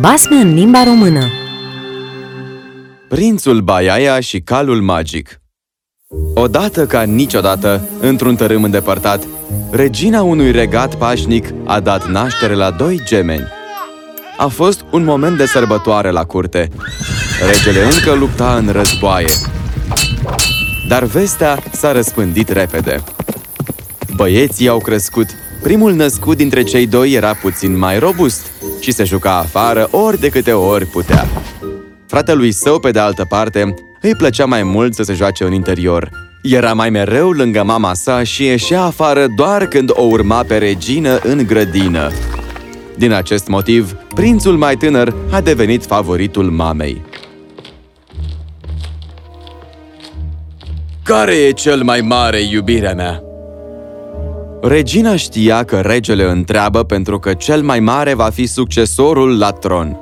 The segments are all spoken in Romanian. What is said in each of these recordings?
Basme în limba română Prințul Baiaia și calul magic Odată ca niciodată, într-un tărâm îndepărtat, regina unui regat pașnic a dat naștere la doi gemeni. A fost un moment de sărbătoare la curte. Regele încă lupta în războaie. Dar vestea s-a răspândit repede. Băieții au crescut. Primul născut dintre cei doi era puțin mai robust și se juca afară ori de câte ori putea. Fratelui său, pe de altă parte, îi plăcea mai mult să se joace în interior. Era mai mereu lângă mama sa și ieșea afară doar când o urma pe regină în grădină. Din acest motiv, prințul mai tânăr a devenit favoritul mamei. Care e cel mai mare, iubirea mea? Regina știa că regele întreabă pentru că cel mai mare va fi succesorul la tron.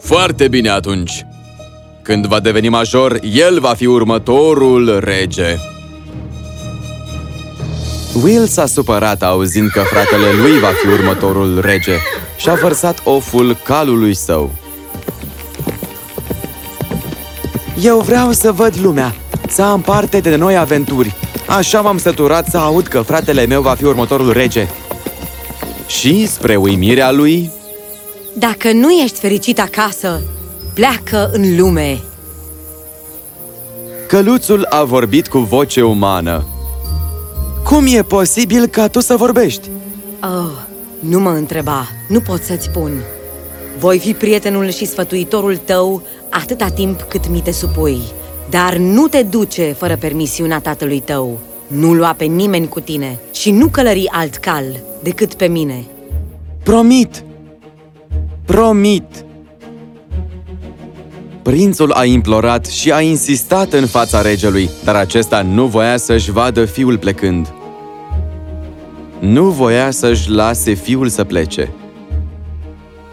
Foarte bine atunci! Când va deveni major, el va fi următorul rege. Will s-a supărat auzind că fratele lui va fi următorul rege și a vărsat oful calului său. Eu vreau să văd lumea, să am parte de noi aventuri. Așa m-am săturat să aud că fratele meu va fi următorul rege. Și, spre uimirea lui, Dacă nu ești fericit acasă, pleacă în lume căluțul a vorbit cu voce umană. Cum e posibil ca tu să vorbești? Oh, nu mă întreba, nu pot să-ți spun Voi fi prietenul și sfătuitorul tău atâta timp cât mi te supui Dar nu te duce fără permisiunea tatălui tău Nu lua pe nimeni cu tine și nu călări alt cal decât pe mine Promit! Promit! Prințul a implorat și a insistat în fața regelui, dar acesta nu voia să-și vadă fiul plecând. Nu voia să-și lase fiul să plece.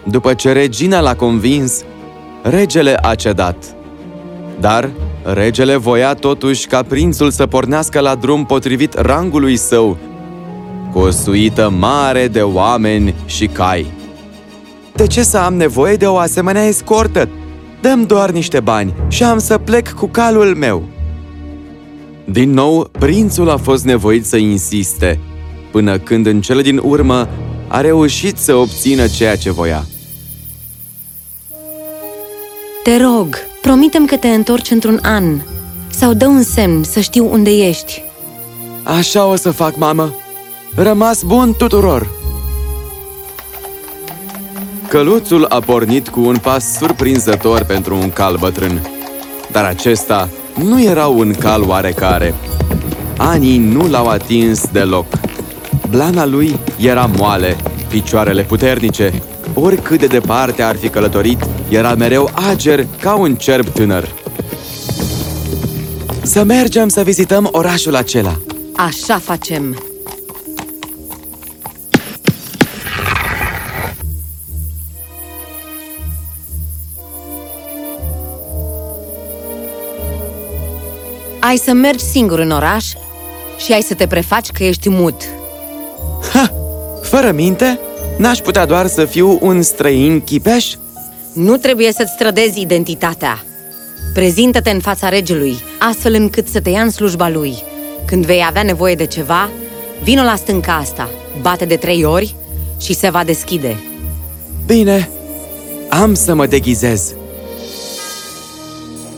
După ce regina l-a convins, regele a cedat. Dar regele voia totuși ca prințul să pornească la drum potrivit rangului său, cu o suită mare de oameni și cai. De ce să am nevoie de o asemenea escortă? Dăm doar niște bani și am să plec cu calul meu. Din nou, prințul a fost nevoit să insiste, până când în cele din urmă a reușit să obțină ceea ce voia. Te rog, promitem că te întorci într-un an Sau dă un semn să știu unde ești Așa o să fac, mamă! Rămas bun tuturor! Căluțul a pornit cu un pas surprinzător pentru un cal bătrân. Dar acesta nu era un cal oarecare. Anii nu l-au atins deloc. Blana lui era moale, picioarele puternice. Oricât de departe ar fi călătorit, era mereu ager ca un cerb tânăr. Să mergem să vizităm orașul acela. Așa facem Ai să mergi singur în oraș și ai să te prefaci că ești mut Ha! Fără minte? N-aș putea doar să fiu un străin chipeș? Nu trebuie să-ți strădezi identitatea Prezintă-te în fața regelui, astfel încât să te ia în slujba lui Când vei avea nevoie de ceva, vino la stânca asta, bate de trei ori și se va deschide Bine, am să mă deghizez.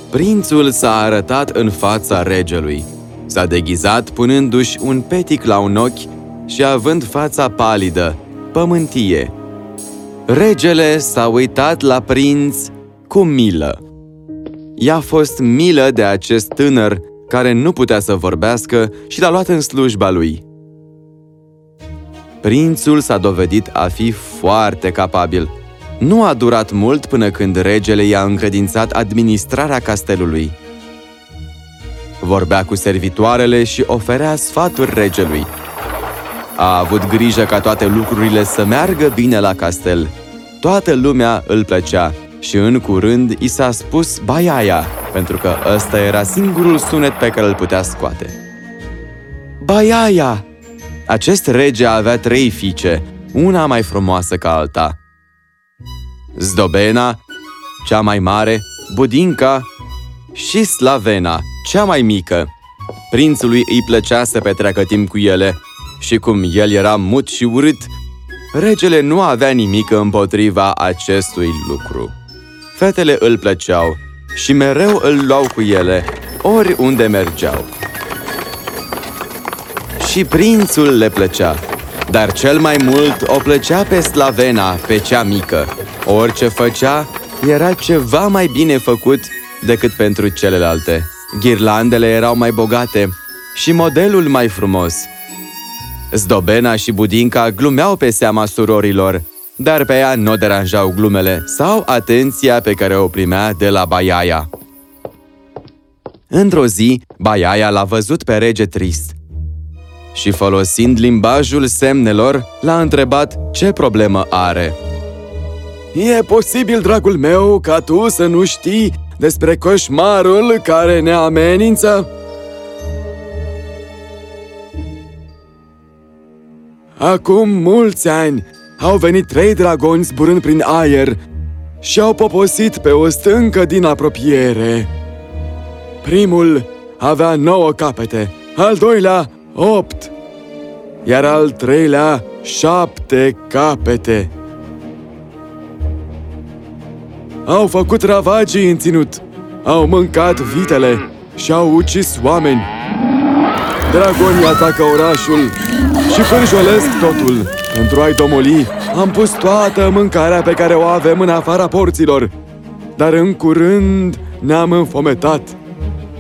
Prințul s-a arătat în fața regelui. S-a deghizat punându-și un petic la un ochi și având fața palidă, pământie. Regele s-a uitat la prinț cu milă. I-a fost milă de acest tânăr care nu putea să vorbească și l-a luat în slujba lui. Prințul s-a dovedit a fi foarte capabil. Nu a durat mult până când regele i-a încredințat administrarea castelului. Vorbea cu servitoarele și oferea sfaturi regelui. A avut grijă ca toate lucrurile să meargă bine la castel. Toată lumea îl plăcea și în curând i s-a spus Baiaia, pentru că ăsta era singurul sunet pe care îl putea scoate. Baiaia! Acest rege avea trei fiice, una mai frumoasă ca alta. Zdobena, cea mai mare, Budinca și Slavena, cea mai mică. Prințului îi plăcea să petreacă timp cu ele și cum el era mut și urât, regele nu avea nimic împotriva acestui lucru. Fetele îl plăceau și mereu îl luau cu ele, oriunde mergeau. Și prințul le plăcea, dar cel mai mult o plăcea pe Slavena, pe cea mică. Orice făcea, era ceva mai bine făcut decât pentru celelalte. Ghirlandele erau mai bogate și modelul mai frumos. Zdobena și Budinca glumeau pe seama surorilor, dar pe ea nu deranjau glumele sau atenția pe care o primea de la Baiaia. Într-o zi, Baiaia l-a văzut pe rege trist și, folosind limbajul semnelor, l-a întrebat ce problemă are. E posibil, dragul meu, ca tu să nu știi despre coșmarul care ne amenință? Acum mulți ani au venit trei dragoni zburând prin aer și au poposit pe o stâncă din apropiere. Primul avea nouă capete, al doilea opt, iar al treilea șapte capete. Au făcut ravagii în ținut, au mâncat vitele și au ucis oameni. Dragonii atacă orașul și fârjolesc totul. Pentru a-i domoli, am pus toată mâncarea pe care o avem în afara porților. Dar în curând ne-am înfometat.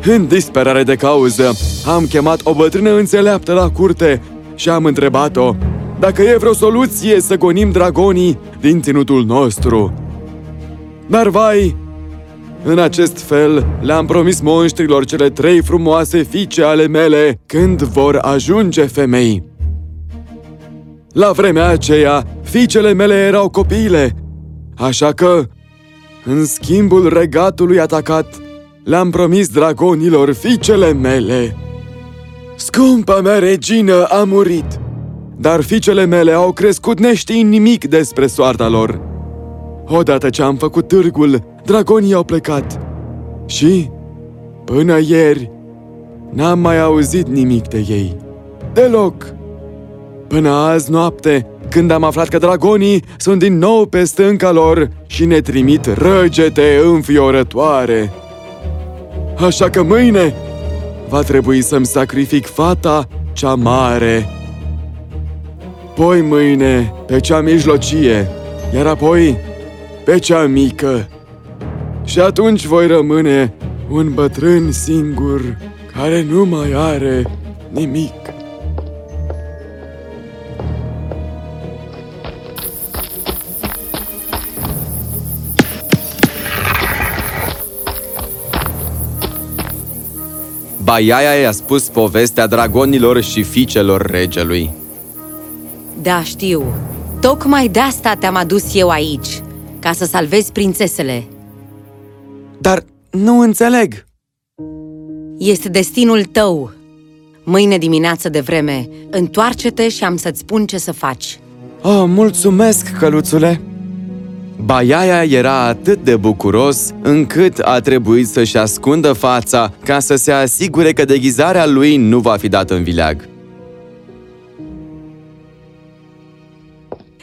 În disperare de cauză, am chemat o bătrână înțeleaptă la curte și am întrebat-o dacă e vreo soluție să gonim dragonii din ținutul nostru. Dar vai, în acest fel le-am promis monștrilor cele trei frumoase fiice ale mele când vor ajunge femei. La vremea aceea, fiicele mele erau copiile, așa că, în schimbul regatului atacat, le-am promis dragonilor fiicele mele. Scumpa mea regină a murit, dar fiicele mele au crescut neștiind nimic despre soarta lor. Odată ce am făcut târgul, dragonii au plecat. Și, până ieri, n-am mai auzit nimic de ei. Deloc! Până azi noapte, când am aflat că dragonii sunt din nou pe stânca lor și ne trimit răgete înfiorătoare. Așa că mâine va trebui să-mi sacrific fata cea mare. Poi mâine pe cea mijlocie, iar apoi pe cea mică. Și atunci voi rămâne un bătrân singur care nu mai are nimic. Baiaia i-a spus povestea dragonilor și fiicelor regelui. Da, știu. Tocmai de asta te-am adus eu aici, ca să salvezi prințesele. Dar nu înțeleg. Este destinul tău. Mâine dimineață de vreme, întoarce-te și am să-ți spun ce să faci. Oh, mulțumesc, căluțule! Baiaia era atât de bucuros încât a trebuit să-și ascundă fața ca să se asigure că deghizarea lui nu va fi dată în vileag.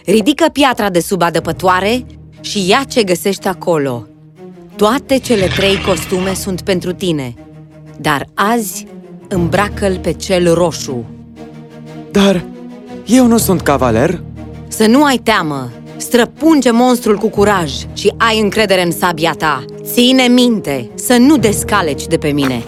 Ridică piatra de sub adăpătoare și ia ce găsești acolo. Toate cele trei costume sunt pentru tine, dar azi îmbracă-l pe cel roșu. Dar eu nu sunt cavaler? Să nu ai teamă! Străpunge monstrul cu curaj și ai încredere în sabia ta. Ține minte să nu descaleci de pe mine.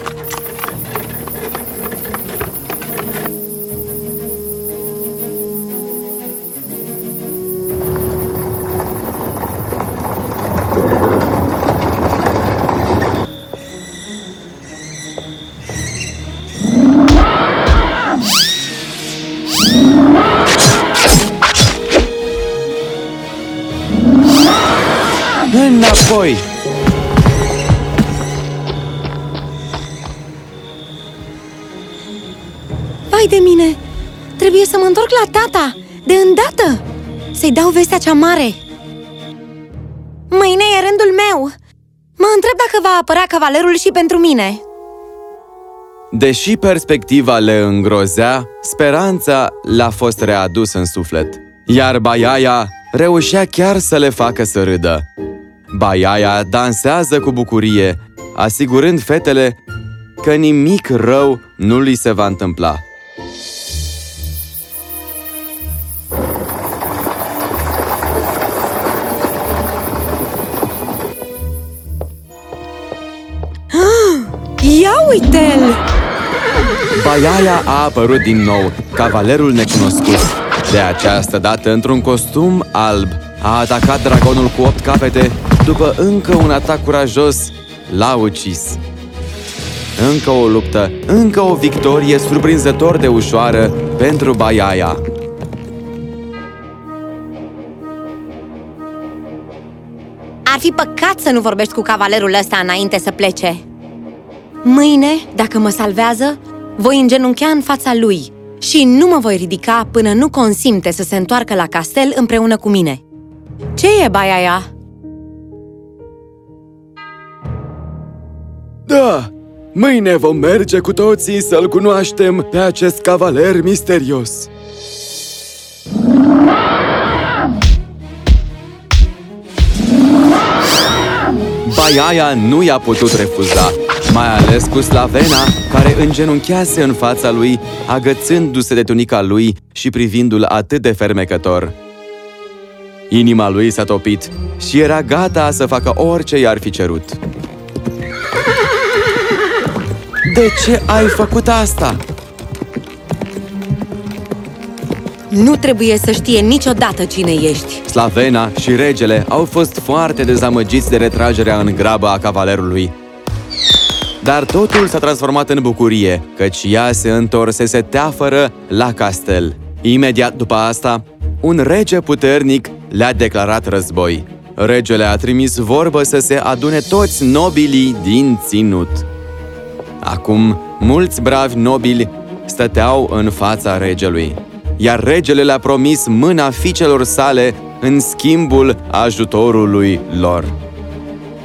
Să-i dau vestea cea mare! Mâine e rândul meu! Mă întreb dacă va apărea cavalerul și pentru mine! Deși perspectiva le îngrozea, speranța le-a fost readusă în suflet. Iar Baiaia reușea chiar să le facă să râdă. Baiaia dansează cu bucurie, asigurând fetele că nimic rău nu li se va întâmpla. Uite-l! Baiaia a apărut din nou, cavalerul necunoscut. De această dată, într-un costum alb, a atacat dragonul cu opt capete, după încă un atac curajos, l-a ucis. Încă o luptă, încă o victorie surprinzător de ușoară pentru Baiaia. Ar fi păcat să nu vorbești cu cavalerul ăsta înainte să plece. Mâine, dacă mă salvează, voi îngenunchea în fața lui și nu mă voi ridica până nu consimte să se întoarcă la castel împreună cu mine. Ce e, Baiaia? Da, mâine vom merge cu toții să-l cunoaștem pe acest cavaler misterios. Baiaia nu i-a putut refuza, mai ales cu Slavena, care îngenunchease în fața lui, agățându-se de tunica lui și privindu-l atât de fermecător. Inima lui s-a topit și era gata să facă orice i-ar fi cerut. De ce ai făcut asta? Nu trebuie să știe niciodată cine ești. Slavena și regele au fost foarte dezamăgiți de retragerea în grabă a cavalerului. Dar totul s-a transformat în bucurie, căci ea se întorsese teafără la castel. Imediat după asta, un rege puternic le-a declarat război. Regele a trimis vorbă să se adune toți nobilii din ținut. Acum, mulți bravi nobili stăteau în fața regelui, iar regele le-a promis mâna fiicelor sale în schimbul ajutorului lor.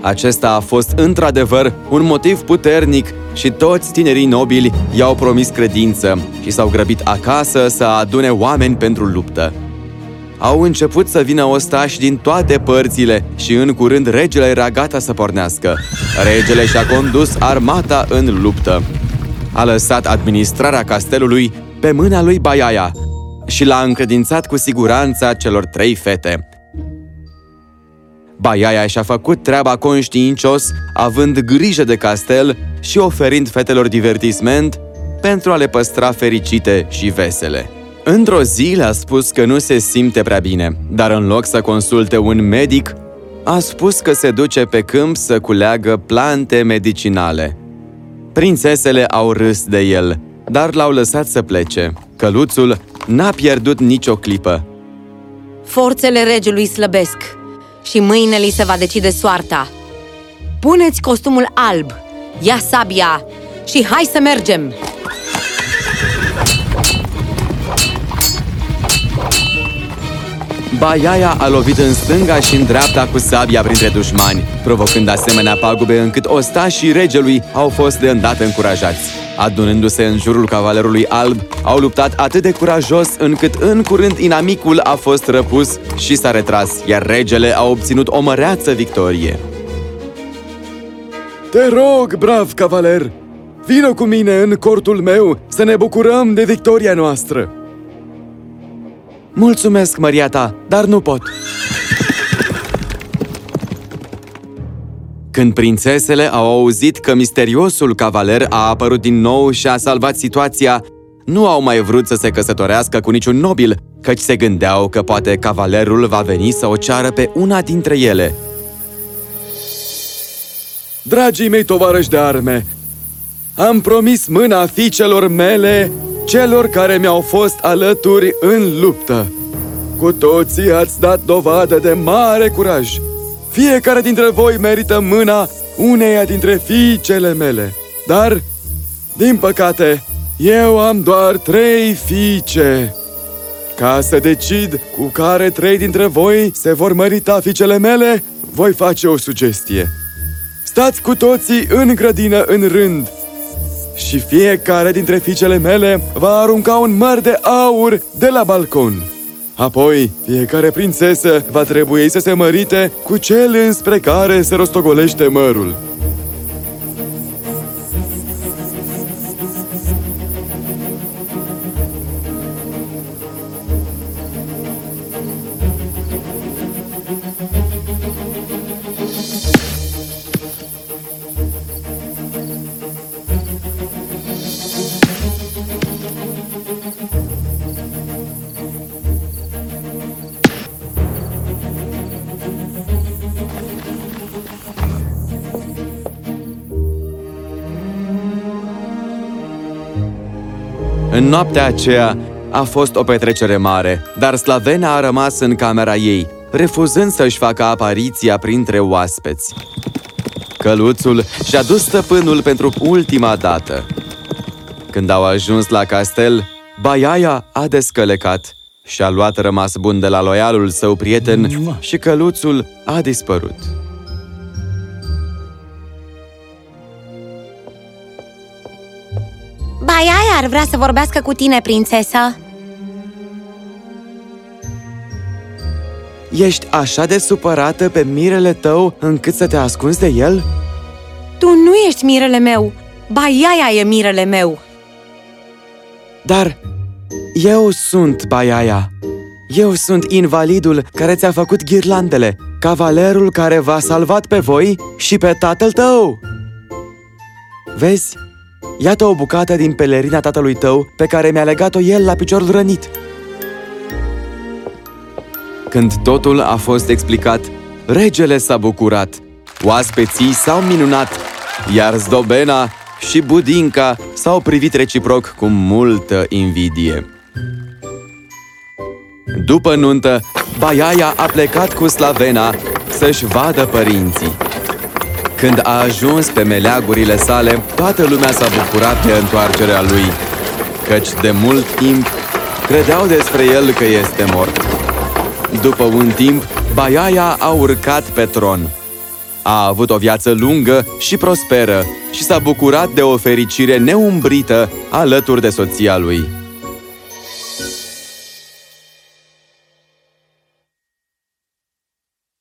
Acesta a fost într-adevăr un motiv puternic și toți tinerii nobili i-au promis credință și s-au grăbit acasă să adune oameni pentru luptă. Au început să vină ostași din toate părțile și în curând regele era gata să pornească. Regele și-a condus armata în luptă. A lăsat administrarea castelului pe mâna lui Baiaia și l-a încredințat cu siguranța celor trei fete. Baiaia și-a făcut treaba conștiincios, având grijă de castel și oferind fetelor divertisment pentru a le păstra fericite și vesele. Într-o zi le-a spus că nu se simte prea bine, dar în loc să consulte un medic, a spus că se duce pe câmp să culeagă plante medicinale. Prințesele au râs de el, dar l-au lăsat să plece. Căluțul n-a pierdut nicio clipă. Forțele regelui slăbesc și mâine li se va decide soarta. Puneți costumul alb, ia sabia și hai să mergem! Baiaia a lovit în stânga și în dreapta cu sabia printre dușmani, provocând asemenea pagube încât ostașii regelui au fost de îndată încurajați. Adunându-se în jurul cavalerului alb, au luptat atât de curajos încât în curând inamicul a fost răpus și s-a retras, iar regele a obținut o măreață victorie. Te rog, brav cavaler, vină cu mine în cortul meu să ne bucurăm de victoria noastră! Mulțumesc, măria ta, dar nu pot. Când prințesele au auzit că misteriosul cavaler a apărut din nou și a salvat situația, nu au mai vrut să se căsătorească cu niciun nobil, căci se gândeau că poate cavalerul va veni să o ceară pe una dintre ele. Dragii mei tovarăși de arme, am promis mâna fiicelor mele celor care mi-au fost alături în luptă. Cu toții ați dat dovadă de mare curaj. Fiecare dintre voi merită mâna uneia dintre fiicele mele. Dar, din păcate, eu am doar trei fiice. Ca să decid cu care trei dintre voi se vor mărita fiicele mele, voi face o sugestie. Stați cu toții în grădină în rând și fiecare dintre fiicele mele va arunca un măr de aur de la balcon. Apoi, fiecare prințesă va trebui să se mărite cu cel înspre care se rostogolește mărul. În noaptea aceea a fost o petrecere mare, dar Slavena a rămas în camera ei, refuzând să-și facă apariția printre oaspeți. Căluțul și-a dus stăpânul pentru ultima dată. Când au ajuns la castel, Baiaia a descălecat și-a luat rămas bun de la loialul său prieten și căluțul a dispărut. Baiaia ar vrea să vorbească cu tine, prințesă Ești așa de supărată pe mirele tău încât să te ascunzi de el? Tu nu ești mirele meu! Baiaia e mirele meu! Dar eu sunt Baiaia. Eu sunt invalidul care ți-a făcut ghirlandele, cavalerul care v-a salvat pe voi și pe tatăl tău. Vezi? Iată o bucată din pelerina tatălui tău pe care mi-a legat-o el la piciorul rănit. Când totul a fost explicat, regele s-a bucurat, oaspeții s-au minunat, iar Zdobena și Budinca s-au privit reciproc cu multă invidie. După nuntă, Baiaia a plecat cu Slavena să-și vadă părinții. Când a ajuns pe meleagurile sale, toată lumea s-a bucurat de întoarcerea lui, căci de mult timp credeau despre el că este mort. După un timp, Baiaia a urcat pe tron. A avut o viață lungă și prosperă și s-a bucurat de o fericire neumbrită alături de soția lui.